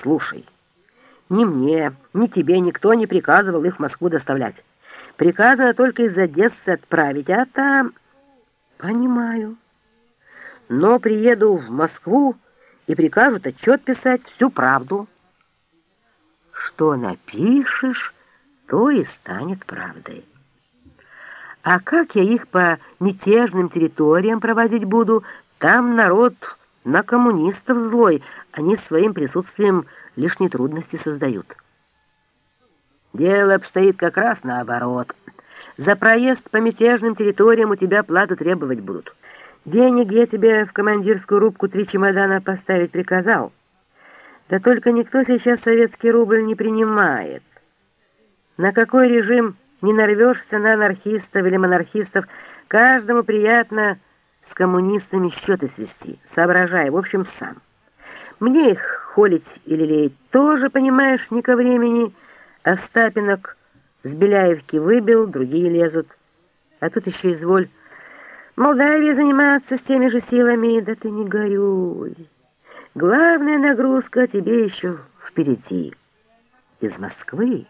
Слушай, ни мне, ни тебе никто не приказывал их в Москву доставлять. Приказано только из Одессы отправить, а там... Понимаю. Но приеду в Москву и прикажут отчет писать всю правду. Что напишешь, то и станет правдой. А как я их по мятежным территориям провозить буду? Там народ на коммунистов злой, они своим присутствием лишние трудности создают. Дело обстоит как раз наоборот. За проезд по мятежным территориям у тебя плату требовать будут. Денег я тебе в командирскую рубку три чемодана поставить приказал. Да только никто сейчас советский рубль не принимает. На какой режим не нарвешься на анархистов или монархистов, каждому приятно с коммунистами счеты свести, соображая, в общем, сам. Мне их холить или леять тоже, понимаешь, не ко времени, Остапинок с Беляевки выбил, другие лезут. А тут еще изволь Молдавии заниматься с теми же силами, да ты не горюй. Главная нагрузка тебе еще впереди. Из Москвы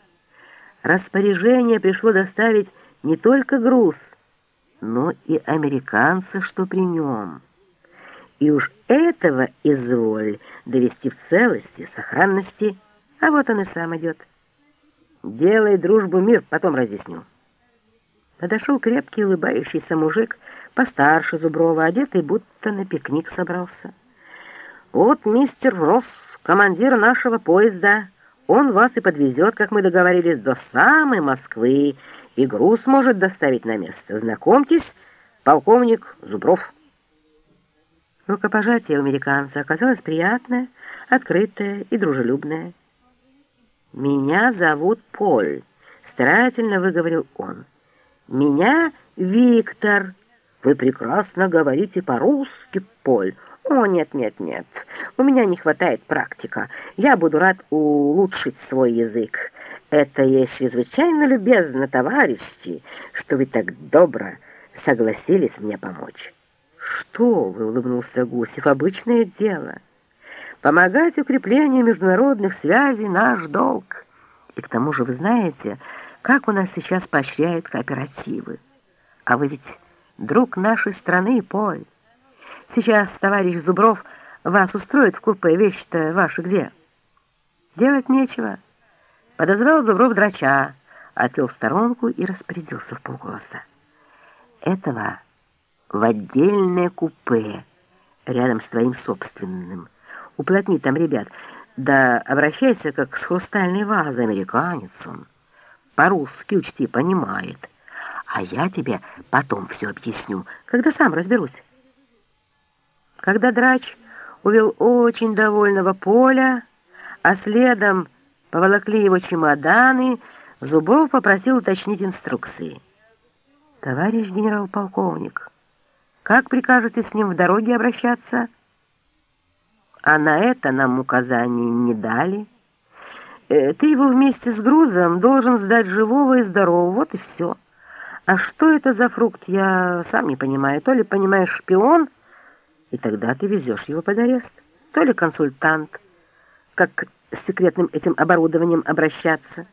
распоряжение пришло доставить не только груз, но и американца, что при нем. И уж этого изволь довести в целости, сохранности, а вот он и сам идет. Делай дружбу мир, потом разъясню. Подошел крепкий улыбающийся мужик, постарше Зуброва, одетый, будто на пикник собрался. «Вот мистер Росс, командир нашего поезда. Он вас и подвезет, как мы договорились, до самой Москвы, и груз может доставить на место. Знакомьтесь, полковник Зубров». Рукопожатие у американца оказалось приятное, открытое и дружелюбное. «Меня зовут Поль», — старательно выговорил он. «Меня Виктор. Вы прекрасно говорите по-русски, Поль. О, нет, нет, нет, у меня не хватает практика. Я буду рад улучшить свой язык. Это я чрезвычайно любезно, товарищи, что вы так добро согласились мне помочь». «Что вы?» — улыбнулся Гусев. «Обычное дело». Помогать укреплению международных связей — наш долг. И к тому же вы знаете, как у нас сейчас поощряют кооперативы. А вы ведь друг нашей страны, Поль. Сейчас товарищ Зубров вас устроит в купе, вещи-то ваши где? Делать нечего. Подозвал Зубров драча, отвел в сторонку и распорядился в полголоса. Этого в отдельное купе, рядом с твоим собственным, уплотни там ребят. Да обращайся, как с хрустальной вазой, американец он. По-русски учти, понимает. А я тебе потом все объясню, когда сам разберусь. Когда драч увел очень довольного поля, а следом поволокли его чемоданы, Зубов попросил уточнить инструкции. «Товарищ генерал-полковник, как прикажете с ним в дороге обращаться?» а на это нам указаний не дали. Э, ты его вместе с грузом должен сдать живого и здорового, вот и все. А что это за фрукт, я сам не понимаю. То ли понимаешь шпион, и тогда ты везешь его под арест, то ли консультант, как с секретным этим оборудованием обращаться.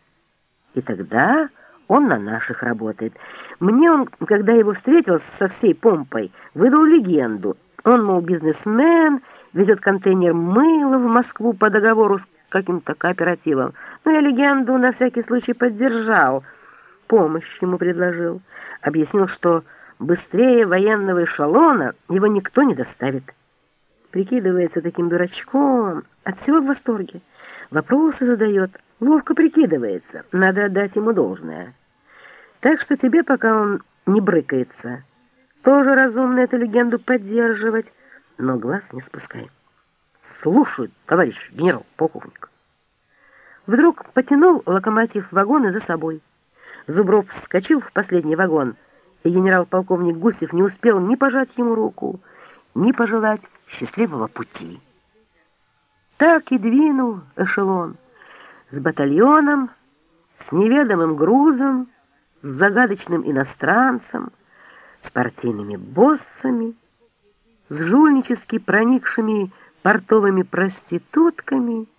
И тогда он на наших работает. Мне он, когда его встретил со всей помпой, выдал легенду. Он, мол, бизнесмен, везет контейнер мыла в Москву по договору с каким-то кооперативом. Но я легенду на всякий случай поддержал, помощь ему предложил. Объяснил, что быстрее военного эшелона его никто не доставит. Прикидывается таким дурачком, от всего в восторге. Вопросы задает, ловко прикидывается, надо отдать ему должное. Так что тебе, пока он не брыкается, тоже разумно эту легенду поддерживать, но глаз не спускай. Слушаю, товарищ генерал-полковник. Вдруг потянул локомотив вагоны за собой. Зубров вскочил в последний вагон, и генерал-полковник Гусев не успел ни пожать ему руку, ни пожелать счастливого пути. Так и двинул эшелон с батальоном, с неведомым грузом, с загадочным иностранцем, с партийными боссами, с жульнически проникшими портовыми проститутками –